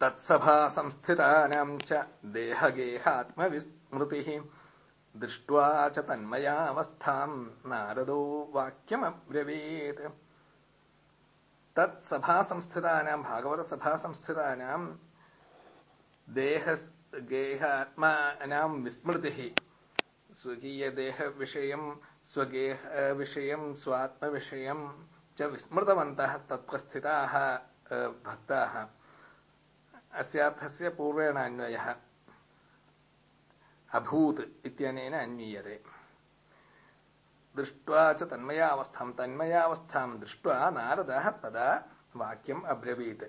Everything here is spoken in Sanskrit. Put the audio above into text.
तत्सभासंस्थितानाम् च देहगेहात्मविस्मृतिः। दृष्ट्वा च तन्मयावस्थाम् नारदो वाक्यमब्रवीत्। तत्सभासंस्थितानाम् भागवतसभासंस्थितानाम् देहगेहात्मानाम् विस्मृतिः। स्वकीयदेहविषयम् स्वगेहविषयम् स्वात्मविषयम् च विस्मृतवन्तः तत्त्वस्थिताः भक्ताः अस्यार्थस्य पूर्वेण अन्वयः अभूत् इत्यनेन अन्वीयते। दृष्ट्वा च तन्मयावस्थां तन्मयावस्थां दृष्ट्वा नारदः तदा वाक्यम् अब्रवीत्।